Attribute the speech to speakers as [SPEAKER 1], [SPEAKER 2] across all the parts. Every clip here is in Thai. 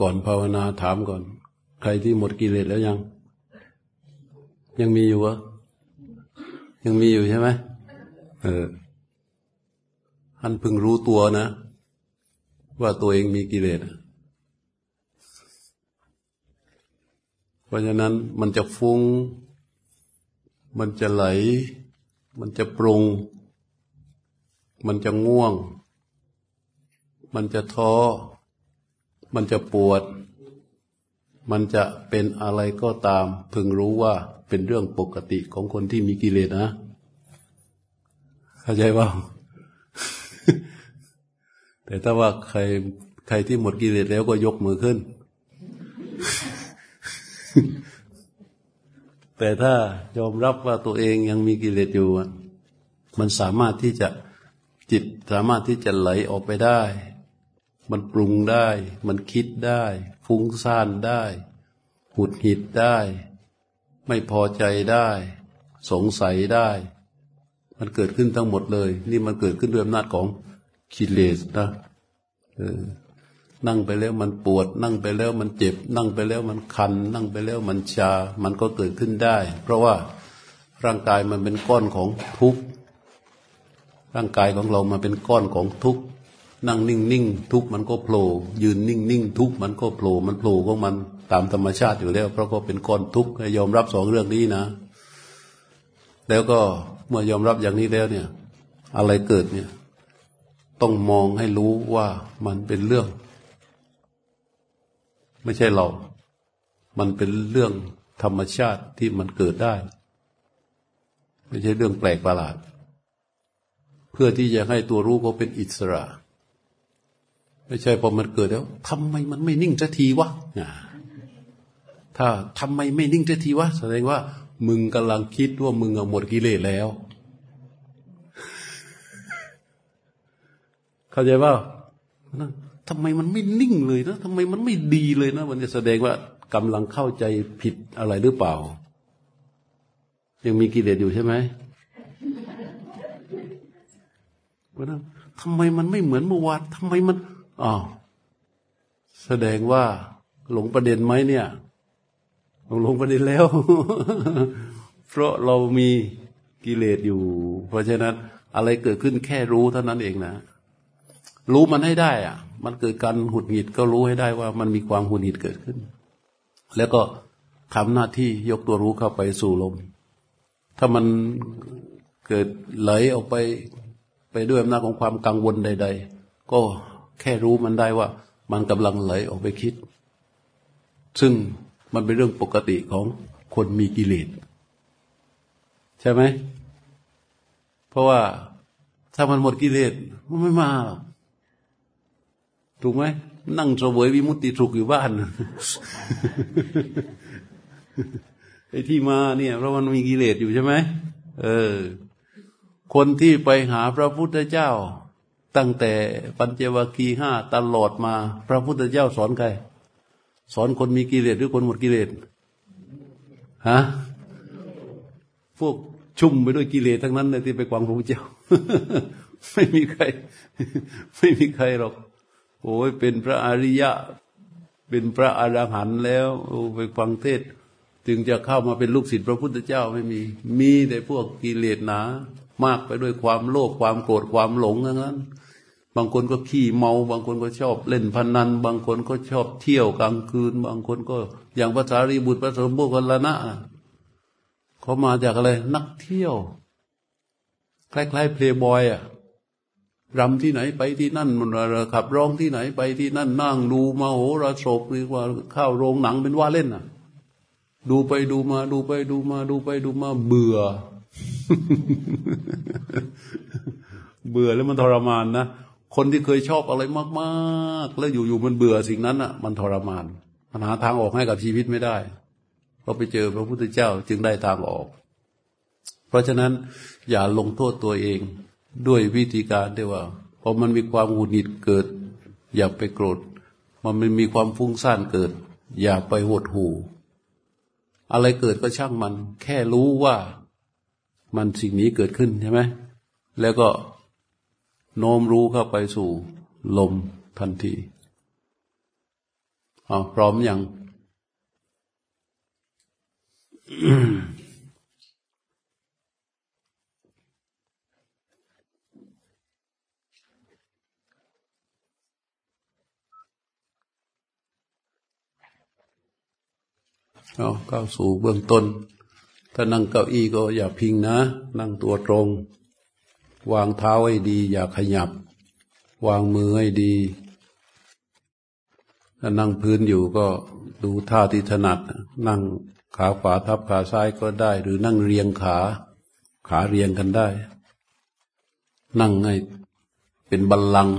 [SPEAKER 1] ก่อนภาวนาถามก่อน ใครที่หมดกิเลสแล้วยัง ยังมีอยู่วะยังมีอยู่ใช่ไหมเออท่านพึงรู้ตัวนะ ว่าตัวเองมีกิเลสเพราะฉะนั้นมันจะฟุง้ง มันจะไหล มันจะปรุง มันจะง่วง มันจะท้อ มันจะปวด มันจะเป็นอะไรก็ตาม พึงรู้ว่าเป็นเรื่องปกติของคนที่มีกิเลสนะเข้าใจว่าแต่ถ้าว่าใครใครที่หมดกิเลสแล้วก็ยกมือขึ้น แต่ถ้ายอมรับว่าตัวเองยังมีกิเลสอยู่มันสามารถที่จะจิตสามารถที่จะไหลออกไปได้ มันปรุงได้ มันคิดได้ ฟุ้งซ่านได้หุดหิดได้ ไม่พอใจได้ สงสัยได้ มันเกิดขึ้นทั้งหมดเลย นี่มันเกิดขึ้นด้วยอำนาจของกิเลสนะเออนั่งไปแล้วมันปวด นั่งไปแล้วมันเจ็บ นั่งไปแล้วมันคัน นั่งไปแล้วมันชา มันก็เกิดขึ้นได้ เพราะว่าร่างกายมันเป็นก้อนของทุกข์ร่างกายของเรามาเป็นก้อนของทุกข์ นั่งนิ่งนิ่งทุกข์มันก็โผล่ยืนนิ่งนิ่งทุกข์มันก็โผล่มันโผล่ของมันตามธรรมชาติอยู่แล้ว เพราะก็เป็นก้อนทุกข์ยอมรับสองเรื่องนี้นะ แล้วก็เมื่อยอมรับอย่างนี้แล้วเนี่ย อะไรเกิดเนี่ย ต้องมองให้รู้ว่ามันเป็นเรื่อง ไม่ใช่เรา มันเป็นเรื่องธรรมชาติที่มันเกิดได้ ไม่ใช่เรื่องแปลกประหลาด เพื่อที่จะให้ตัวรู้เขาเป็นอิสระ ไม่ใช่พอมันเกิดแล้วทำไมมันไม่นิ่งสักทีวะถ้าทำไมไม่นิ่งสักทีวะแสดงว่า มึงกำลังคิดว่ามึงหมดกิเลสแล้ว เข้าใจว่าทำไมมันไม่นิ่งเลยนะทำไมมันไม่ดีเลยนะ มันจะแสดงว่ากำลังเข้าใจผิดอะไรหรือเปล่า ยังมีกิเลสอยู่ใช่ไหมว่าทำไมมันไม่เหมือนเมื่อวานทำไมมัน อ๋อแสดงว่าหลงประเด็นไหมเนี่ยหลงประเด็นแล้ว เพราะเรามีกิเลสอยู่ เพราะฉะนั้นอะไรเกิดขึ้นแค่รู้เท่านั้นเองนะ รู้มันให้ได้อะมันเกิดการหุดหงิดก็รู้ให้ได้ว่ามันมีความหุดหงิดเกิดขึ้น แล้วก็ทำหน้าที่ยกตัวรู้เข้าไปสู่ลม ถ้ามันเกิดไหลออกไปไปด้วยอำนาจของความกังวลใด ๆ ก็ แค่รู้มันได้ว่า มันกำลังไหลออกไปคิด ซึ่งมันเป็นเรื่องปกติของคนมีกิเลสใช่ไหม เพราะว่าถ้ามันหมดกิเลสมันไม่มาถูกไหมนั่งเสวยวิมุตติสุขอยู่บ้านไอ้ที่มาเนี่ย เพราะมันมีกิเลสอยู่ใช่ไหมเออ คนที่ไปหาพระพุทธเจ้า ตั้งแต่ปัญจวัคคีห้าตลอดมา พระพุทธเจ้าสอนใคร สอนคนมีกิเลสหรือคนหมดกิเลสฮะพวกชุ่มไปด้วยกิเลสทั้งนั้นเลยที่ไปกวางพระพุทธเจ้า ไม่มีใคร ไม่มีใครหรอก โอ้ยเป็นพระอริยะ เป็นพระอรหันต์แล้วไปฟังเทศ จึงจะเข้ามาเป็นลูกศิษย์พระพุทธเจ้าไม่มี มีแต่พวกกิเลสหนามากไปด้วยความโลภความโกรธความหลงทั้งนั้น บางคนก็ขี้เมา บางคนก็ชอบเล่นพนัน บางคนก็ชอบเที่ยวกลางคืน บางคนก็อย่างพระสารีบุตรพระสมบูรณะนะเขามาจากอะไร นักเที่ยว คล้ายๆเพลย์บอยอะรำที่ไหนไปที่นั่นมันขับร้องที่ไหนไปที่นั่นนั่งดูมาโหราศพหรือว่าเข้าโรงหนังเป็นว่าเล่นอะ ดูไปดูมา ดูไปดูมา ดูไปดูมาเบื่อ เบื่อแล้วมันทรมานนะ คนที่เคยชอบอะไรมากๆ แล้วอยู่ๆมันเบื่อสิ่งนั้นอะ มันทรมานมันหาทางออกให้กับชีวิตไม่ได้พอไปเจอพระพุทธเจ้าจึงได้ทางออก เพราะฉะนั้นอย่าลงโทษตัวเองด้วยวิธีการที่ว่าพอมันมีความหงุดหงิดเกิด อย่าไปโกรธมันมันมีความฟุ้งซ่านเกิด อย่าไปหดหู่อะไรเกิดก็ช่างมัน แค่รู้ว่ามันสิ่งนี้เกิดขึ้นใช่ไหมแล้วก็ โน้มรู้เข้าไปสู่ลมทันทีอ๋อพร้อมยังเอาเข้าสู่เบื้องต้น ถ้านั่งเก้าอี้ก็อย่าพิงนะ นั่งตัวตรง วางเท้าให้ดี อย่าขยับ วางมือให้ดี ถ้านั่งพื้นอยู่ก็ดูท่าที่ถนัด นั่งขาขวาทับขาซ้ายก็ได้ หรือนั่งเรียงขา ขาเรียงกันได้ นั่งให้เป็นบัลลังก์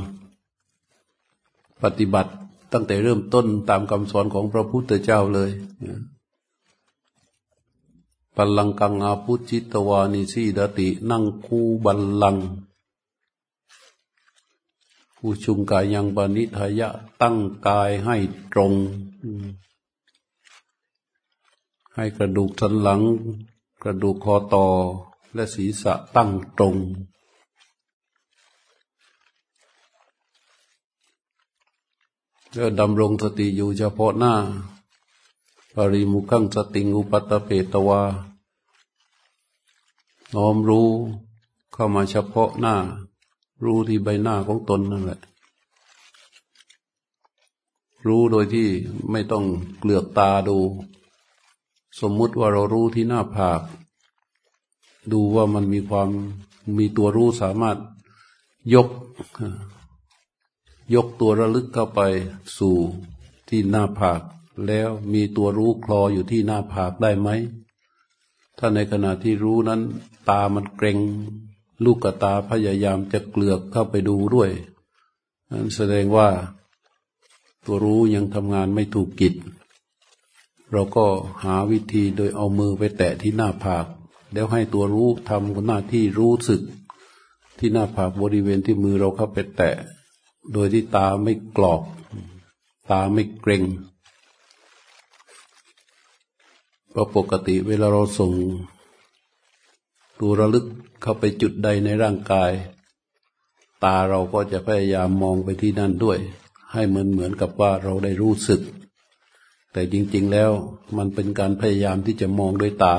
[SPEAKER 1] ปฏิบัติตั้งแต่เริ่มต้นตามคำสอนของพระพุทธเจ้าเลย บัลลังกังอาพุจิตวานิสีดติ นั่งคู่บัลลัง ผู้ชุมกายยังปณิทายะ ตั้งกายให้ตรง ให้กระดูกสันหลัง กระดูกคอต่อ และศีรษะตั้งตรงแล้วดำรงสติอยู่เฉพาะหน้า ปริมุขังสติงอุปัตเปตวา น้อมรู้เข้ามาเฉพาะหน้า รู้ที่ใบหน้าของตนนั่นแหละ รู้โดยที่ไม่ต้องเกลือกตาดู สมมุติว่าเรารู้ที่หน้าผาก ดูว่ามันมีความมีตัวรู้สามารถยก ยกตัวระลึกเข้าไปสู่ที่หน้าผาก แล้วมีตัวรู้คลออยู่ที่หน้าผากได้ไหม ถ้าในขณะที่รู้นั้น ตามันเกรง ลูกกตาพยายามจะเกลือกเข้าไปดูด้วยนั้นแสดงว่า ตัวรู้ยังทำงานไม่ถูกกิจ เราก็หาวิธีโดยเอามือไปแตะที่หน้าผาก แล้วให้ตัวรู้ทำหน้าที่รู้สึก ที่หน้าผากบริเวณที่มือเราเข้าไปแตะ โดยที่ตาไม่กรอก ตาไม่เกรง เพราะปกติเวลาเราส่งตัวระลึกเข้าไปจุดใดในร่างกาย ตาเราก็จะพยายามมองไปที่นั่นด้วย ให้เหมือนเหมือนกับว่าเราได้รู้สึก แต่จริง ๆแล้วมันเป็นการพยายามที่จะมองด้วยตา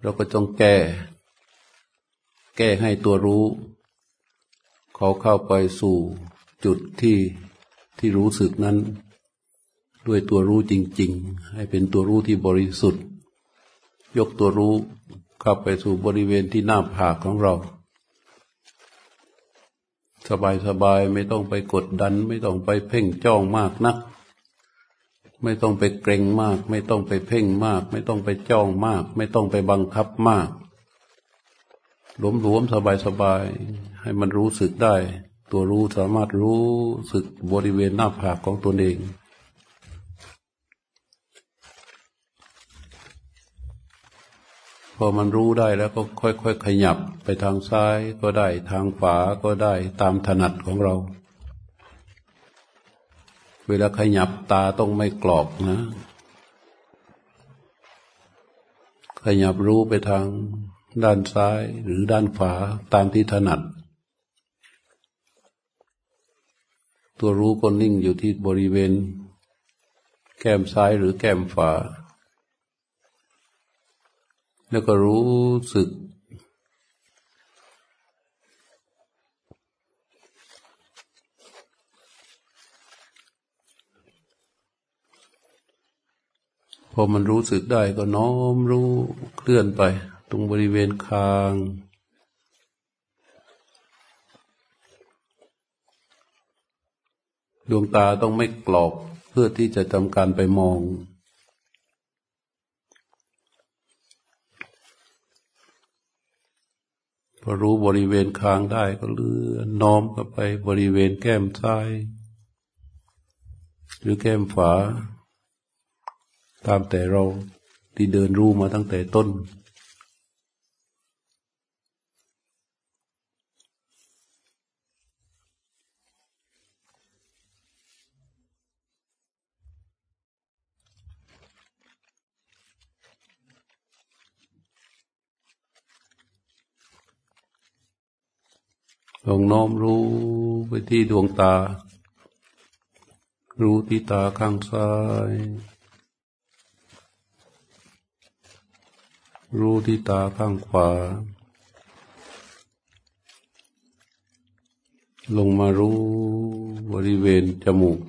[SPEAKER 1] เราก็ต้องแก้ แก้ให้ตัวรู้ เขาเข้าไปสู่จุดที่ที่รู้สึกนั้น ด้วยตัวรู้จริง ๆ ให้เป็นตัวรู้ที่บริสุทธิ์ ยกตัวรู้เข้าไปสู่บริเวณที่หน้าผากของเรา สบายๆไม่ต้องไปกดดัน ไม่ต้องไปเพ่งจ้องมากนัก ไม่ต้องไปเกรงมาก ไม่ต้องไปเพ่งมาก ไม่ต้องไปจ้องมาก ไม่ต้องไปบังคับมากหลวมๆสบายๆให้มันรู้สึกได้ ตัวรู้สามารถรู้สึกบริเวณหน้าผากของตนเอง พอมันรู้ได้แล้วก็ค่อยๆขยับไปทางซ้ายก็ได้ทางขวาก็ได้ตามถนัดของเรา เวลาขยับตาต้องไม่กรอกนะ ขยับรู้ไปทางด้านซ้ายหรือด้านขวาตามที่ถนัด ตัวรู้ก็นิ่งอยู่ที่บริเวณ แก้มซ้ายหรือแก้มขวา แล้วก็รู้สึก พอมันรู้สึกได้ก็น้อมรู้เคลื่อนไป ตรงบริเวณคางดวงตาต้องไม่กรอกเพื่อที่จะทำการไปมอง อรู้บริเวณคางได้ก็เลื่อนน้อมเข้าไปบริเวณแก้มซ้าย หรือแก้มฝา ตามแต่เราที่เดินรู้มาตั้งแต่ต้น ลองน้อมรู้ไปที่ดวงตา รู้ที่ตาข้างซ้าย รู้ที่ตาข้างขวา ลงมารู้บริเวณจมูก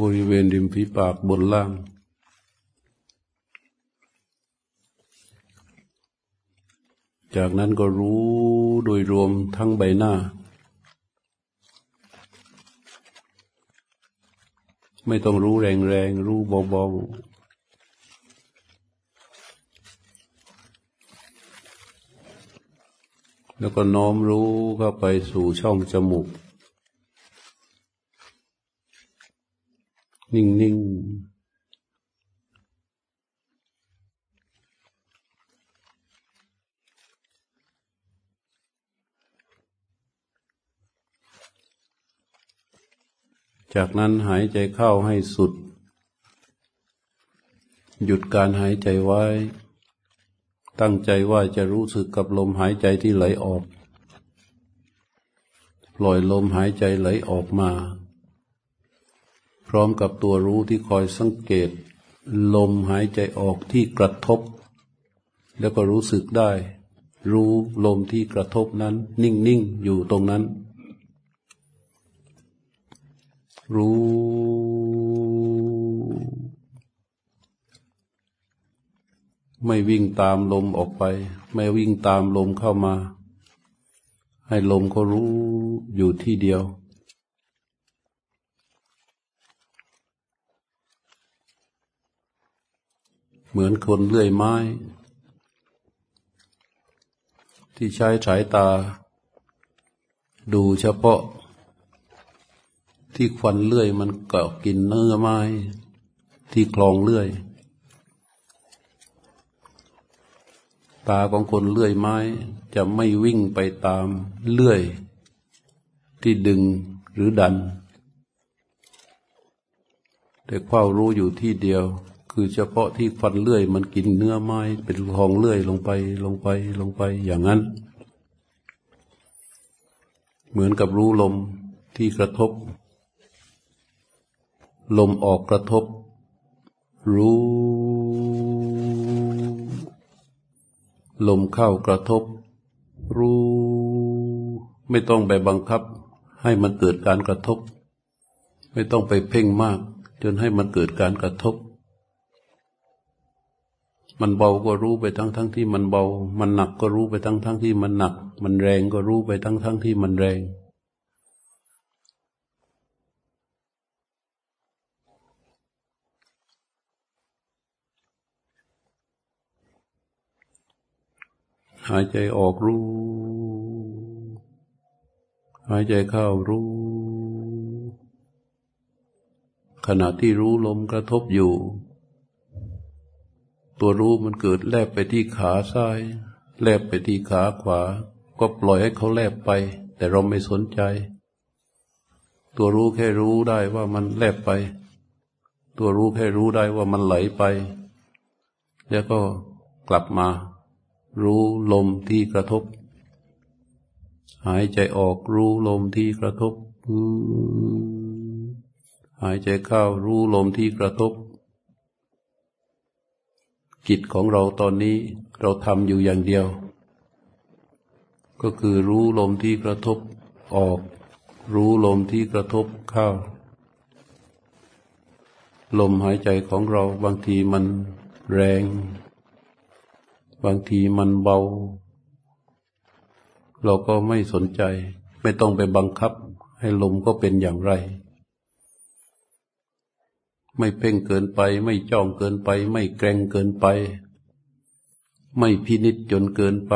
[SPEAKER 1] บริเวณริมฝีปากบนล่าง จากนั้นก็รู้โดยรวมทั้งใบหน้า ไม่ต้องรู้แรงๆ รู้เบาๆ แล้วก็น้อมรู้เข้าไปสู่ช่องจมูก นิ่งๆ จากนั้นหายใจเข้าให้สุด หยุดการหายใจไว้ ตั้งใจว่าจะรู้สึกกับลมหายใจที่ไหลออก ปล่อยลมหายใจไหลออกมา พร้อมกับตัวรู้ที่คอยสังเกต ลมหายใจออกที่กระทบ แล้วก็รู้สึกได้ รู้ลมที่กระทบนั้น นิ่งๆ อยู่ตรงนั้น รู้ ไม่วิ่งตามลมออกไป ไม่วิ่งตามลมเข้ามา ให้ลมเขารู้อยู่ที่เดียวเหมือนคนเลื่อยไม้ ที่ใช้สายตา ดูเฉพาะ ที่ควันเลื่อยมันเกาะกินเนื้อไม้ ที่คลองเลื่อย ตาของคนเลื่อยไม้ จะไม่วิ่งไปตามเลื่อย ที่ดึงหรือดัน แต่เฝ้ารู้อยู่ที่เดียว คือเฉพาะที่ฟันเลื่อย มันกินเนื้อไม้ เป็นคลองเลื่อยลงไปลงไปลงไปอย่างนั้น เหมือนกับรู้ลมที่กระทบ ลมออกกระทบ รู้ ลมเข้ากระทบ รู้ ไม่ต้องไปบังคับ ให้มันเกิดการกระทบ ไม่ต้องไปเพ่งมาก จนให้มันเกิดการกระทบ มันเบาก็รู้ไปทั้งทั้งที่มันเบา มันหนักก็รู้ไปทั้งทั้งที่มันหนัก มันแรงก็รู้ไปทั้งทั้งที่มันแรง หายใจออกรู้ หายใจเข้ารู้ ขณะที่รู้ลมกระทบอยู่ ตัวรู้มันเกิดแลบไปที่ขาซ้าย แลบไปที่ขาขวา ก็ปล่อยให้เขาแลบไป แต่เราไม่สนใจ ตัวรู้แค่รู้ได้ว่ามันแลบไป ตัวรู้แค่รู้ได้ว่ามันไหลไป แล้วก็กลับมา รู้ลมที่กระทบ หายใจออกรู้ลมที่กระทบ หายใจเข้ารู้ลมที่กระทบกิจของเราตอนนี้เราทำอยู่อย่างเดียว ก็คือรู้ลมที่กระทบออก รู้ลมที่กระทบเข้า ลมหายใจของเราบางทีมันแรง บางทีมันเบา เราก็ไม่สนใจ ไม่ต้องไปบังคับ ให้ลมก็เป็นอย่างไร ไม่เพ่งเกินไป ไม่จ้องเกินไป ไม่แกรงเกินไป ไม่พินิจจนเกินไป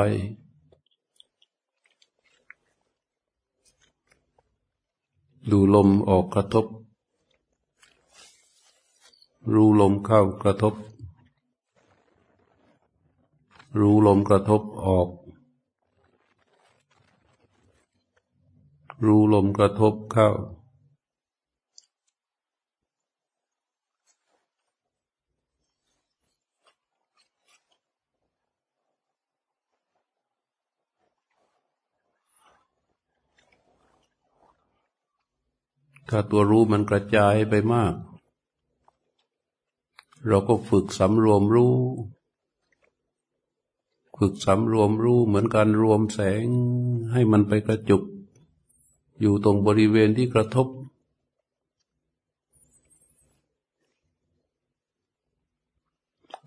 [SPEAKER 1] ดูลมออกกระทบ รู้ลมเข้ากระทบ รู้ลมกระทบออก รู้ลมกระทบเข้า ถ้าตัวรู้มันกระจายไปมาก เราก็ฝึกสำรวมรู้ ฝึกสำรวมรู้เหมือนการรวมแสงให้มันไปกระจุก อยู่ตรงบริเวณที่กระทบ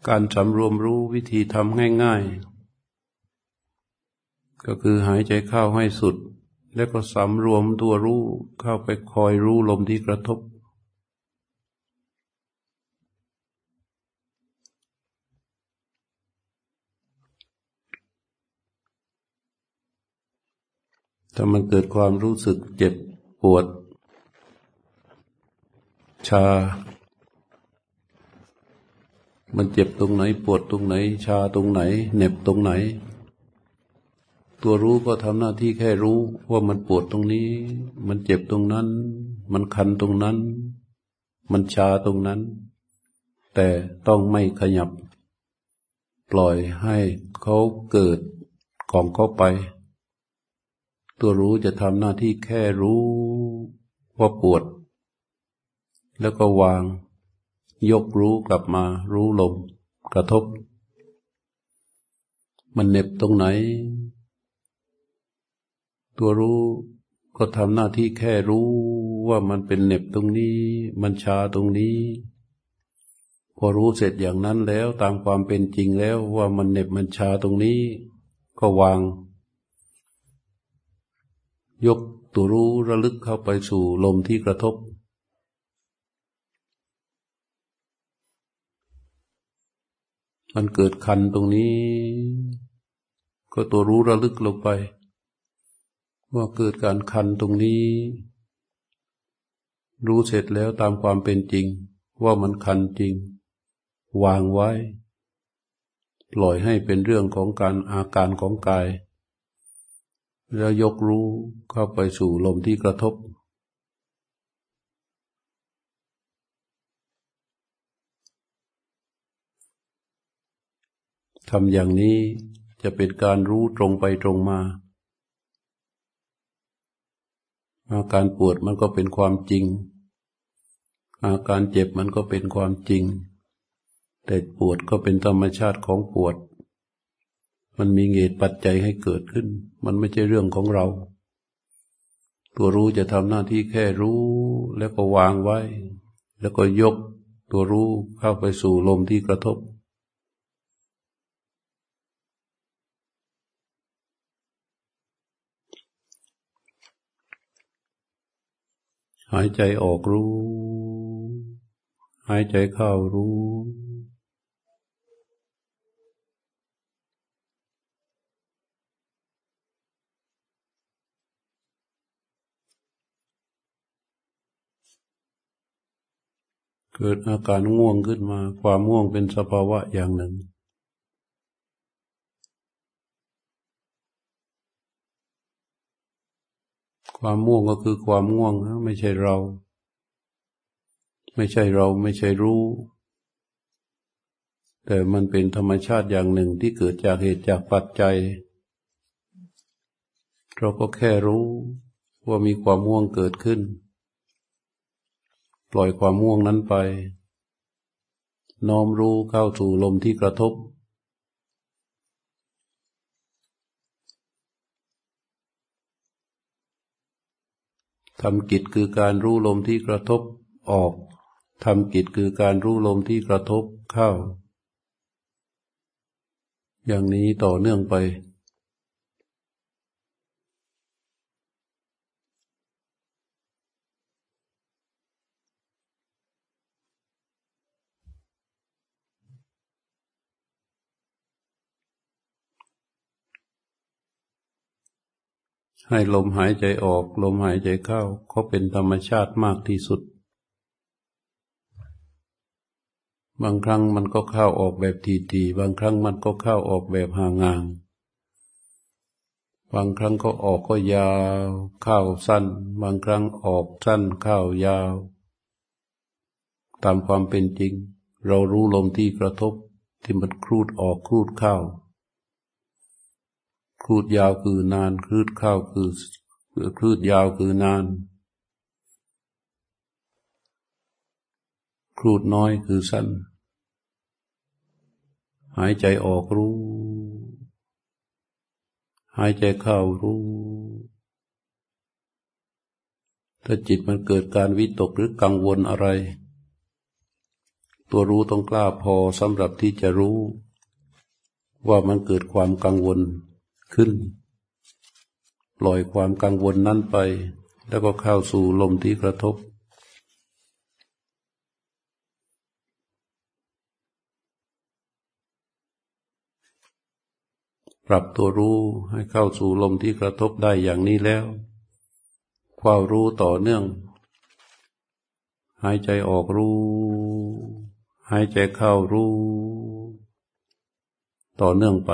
[SPEAKER 1] การสำรวมรู้วิธีทำง่ายๆ ก็คือหายใจเข้าให้สุด แล้วก็สำรวมตัวรู้เข้าไปคอยรู้ลมที่กระทบ ถ้ามันเกิดความรู้สึกเจ็บปวด ชา มันเจ็บตรงไหน ปวดตรงไหน ชาตรงไหนเหน็บตรงไหน ตัวรู้ก็ทำหน้าที่แค่รู้ว่ามันปวดตรงนี้ มันเจ็บตรงนั้น มันคันตรงนั้น มันชาตรงนั้น แต่ต้องไม่ขยับ ปล่อยให้เขาเกิดของเขาไป ตัวรู้จะทำหน้าที่แค่รู้ว่าปวด แล้วก็วาง ยกรู้กลับมารู้ลมกระทบ มันเน็บตรงไหน ตัวรู้ก็ทำหน้าที่แค่รู้ว่ามันเป็นเน็บตรงนี้ มันชาตรงนี้ พอรู้เสร็จอย่างนั้นแล้วตามความเป็นจริงแล้วว่ามันเน็บมันชาตรงนี้ ก็วาง ยกตัวรู้ระลึกเข้าไปสู่ลมที่กระทบ มันเกิดคันตรงนี้ ก็ตัวรู้ระลึกลงไป ว่าเกิดการคันตรงนี้ รู้เสร็จแล้วตามความเป็นจริง ว่ามันคันจริง วางไว้ ปล่อยให้เป็นเรื่องของการอาการของกาย แล้วยกรู้เข้าไปสู่ลมที่กระทบ ทำอย่างนี้จะเป็นการรู้ตรงไปตรงมา อาการปวดมันก็เป็นความจริง อาการเจ็บมันก็เป็นความจริง แต่ปวดก็เป็นธรรมชาติของปวด มันมีเหตุปัจจัยให้เกิดขึ้น มันไม่ใช่เรื่องของเรา ตัวรู้จะทำหน้าที่แค่รู้แล้วก็วางไว้ แล้วก็ยกตัวรู้เข้าไปสู่ลมที่กระทบ หายใจออกรู้ หายใจเข้ารู้ เกิดอาการง่วงขึ้นมา ความง่วงเป็นสภาวะอย่างหนึ่ง ความม่วงก็คือความง่วงนะไม่ใช่เรา ไม่ใช่เราไม่ใช่รู้ แต่มันเป็นธรรมชาติอย่างหนึ่งที่เกิดจากเหตุจากปัจจัย เราก็แค่รู้ว่ามีความม่วงเกิดขึ้น ปล่อยความม่วงนั้นไป น้อมรู้เข้าสู่ลมที่กระทบ ทำกิจคือการรู้ลมที่กระทบออก ทำกิจคือการรู้ลมที่กระทบเข้า อย่างนี้ต่อเนื่องไป ให้ลมหายใจออกลมหายใจเข้าก็เป็นธรรมชาติมากที่สุด บางครั้งมันก็เข้าออกแบบทีๆบางครั้งมันก็เข้าออกแบบห่างงบางครั้งก็ออกก็ยาวเข้าสั้น บางครั้งออกสั้นเข้ายาว ตามความเป็นจริง เรารู้ลมที่กระทบที่มันครูดออกครูดเข้า ครูดยาวคือนานคลืดเข้าคือคลืดยาวคือนานครูดน้อยคือสั้น หายใจออกรู้ หายใจเข้ารู้ ถ้าจิตมันเกิดการวิตกหรือกังวลอะไร ตัวรู้ต้องกล้าพอสำหรับที่จะรู้ ว่ามันเกิดความกังวล ขึ้น ปล่อยความกังวลนั้นไป แล้วก็เข้าสู่ลมที่กระทบ ปรับตัวรู้ให้เข้าสู่ลมที่กระทบได้อย่างนี้แล้ว ความรู้ต่อเนื่อง หายใจออกรู้ หายใจเข้ารู้ ต่อเนื่องไป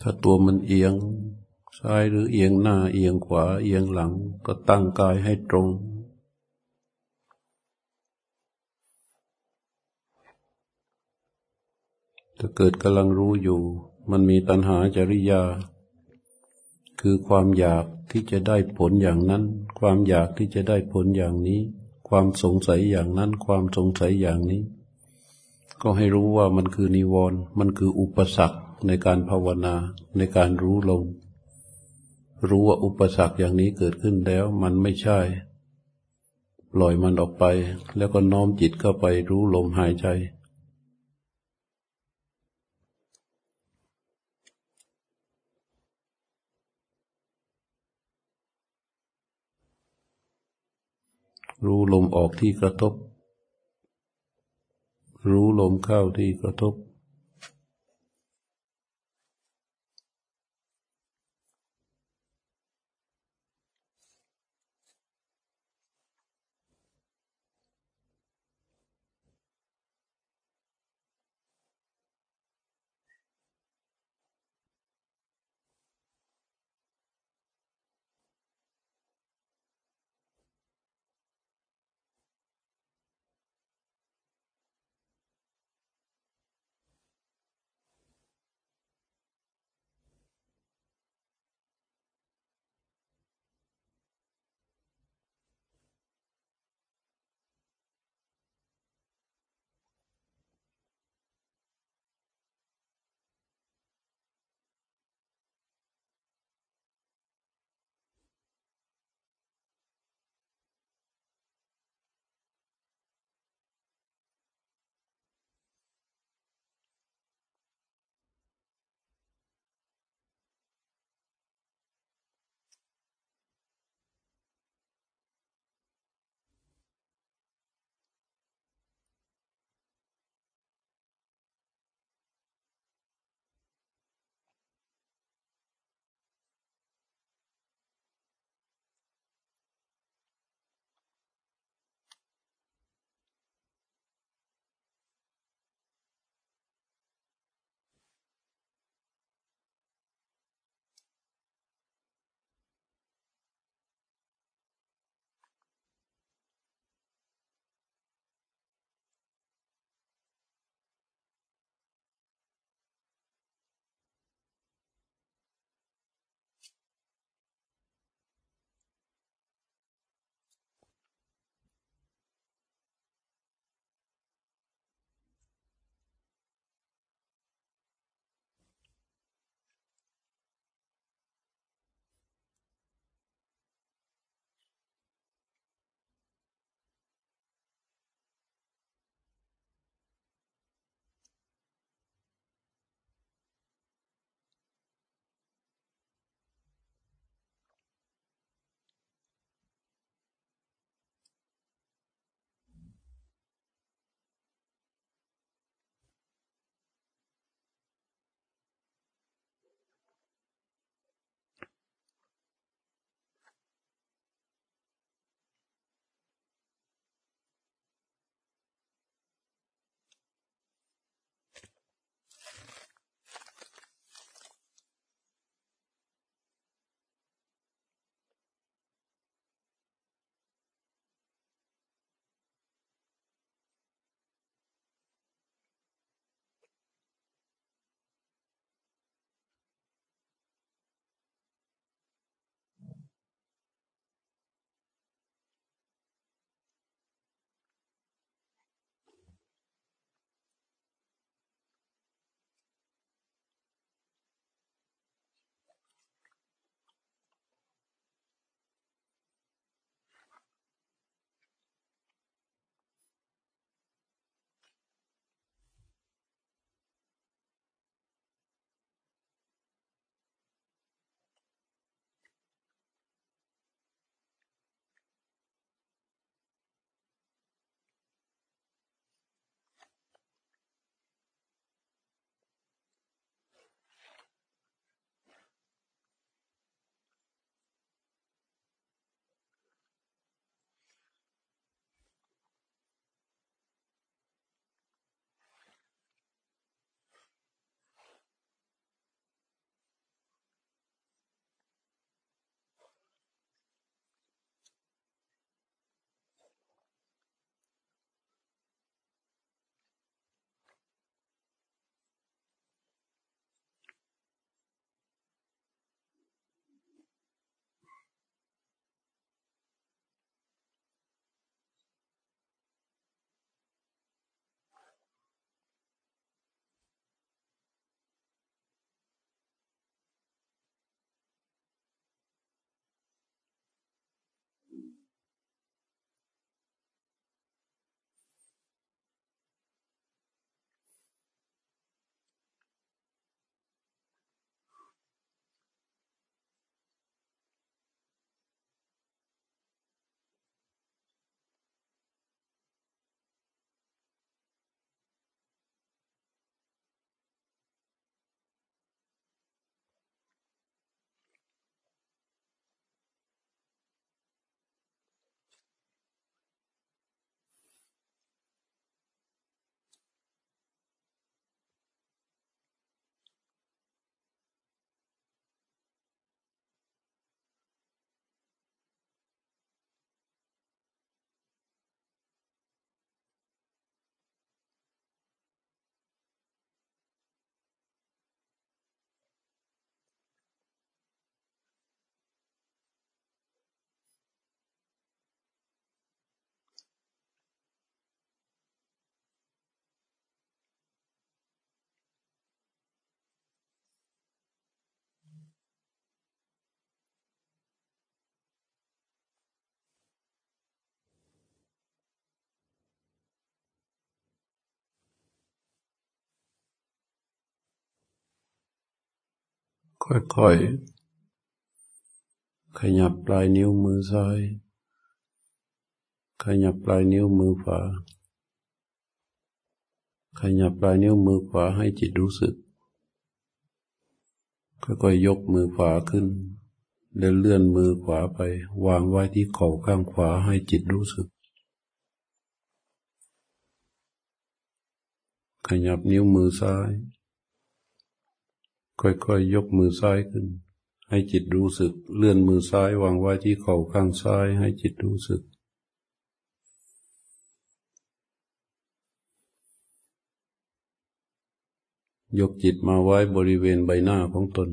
[SPEAKER 1] ถ้าตัวมันเอียง ซ้ายหรือเอียงหน้าเอียงขวา เอียงหลัง ก็ตั้งกายให้ตรง ถ้าเกิดกำลังรู้อยู่ มันมีตัณหาจริยาคือคือความอยากที่จะได้ผลอย่างนั้น ความอยากที่จะได้ผลอย่างนี้ ความสงสัยอย่างนั้น ความสงสัยอย่างนี้ ก็ให้รู้ว่ามันคือนิวรณ์มันคืออุปสรรค ในการภาวนาในการรู้ลงรู้ว่าอุปสรรคอย่างนี้เกิดขึ้นแล้วมันไม่ใช่ ปล่อยมันออกไป แล้วก็น้อมจิตเข้าไปรู้ลมหายใจรู้ลมออกที่กระทบ รู้ลมเข้าที่กระทบ ค่อยๆ ขยับปลายนิ้วมือซ้าย ขยับปลายนิ้วมือขวา ขยับปลายนิ้วมือขวาให้จิตรู้สึก ค่อยๆยกมือขวาขึ้นเดินเลื่อนมือขวาไป วางไว้ที่เข่าข้างขวาให้จิตรู้สึก ขยับนิ้วมือซ้าย ค่อยๆยกมือซ้ายขึ้น ให้จิตรู้สึก เลื่อนมือซ้ายวางไว้ที่เข่าข้างซ้าย ให้จิตรู้สึก ยกจิตมาไว้บริเวณใบหน้าของตน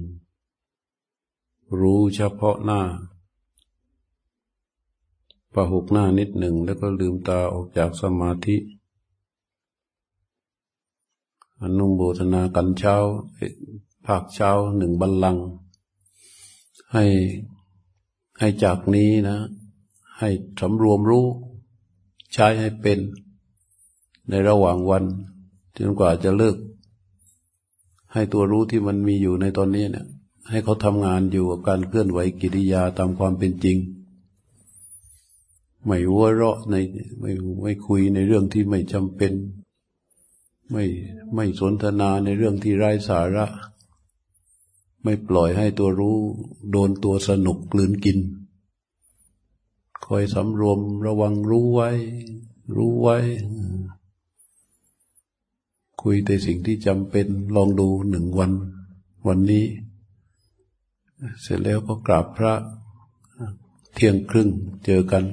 [SPEAKER 1] รู้เฉพาะหน้าประหกหน้านิดหนึ่งแล้วก็ลืมตาออกจากสมาธิอนุโมทนากันเช้า ภาคเช้าหนึ่งบัลลังให้ให้จากนี้นะ ให้สำรวมรู้ ใช้ให้เป็น ในระหว่างวันจนกว่าจะเลิก ให้ตัวรู้ที่มันมีอยู่ในตอนนี้เนี่ย ให้เขาทำงานอยู่กับการเคลื่อนไหวกิริยาตามความเป็นจริง ไม่วัวเราะในไม่ไม่คุยในเรื่องที่ไม่จำเป็น ไม่ไม่สนทนาในเรื่องที่ไร้สาระ ไม่ปล่อยให้ตัวรู้ โดนตัวสนุกกลืนกิน คอยสำรวมระวังรู้ไว้ รู้ไว้ คุยแต่สิ่งที่จำเป็นลองดูหนึ่งวัน วันนี้ เสร็จแล้วก็กราบพระเที่ยงครึ่งเจอกัน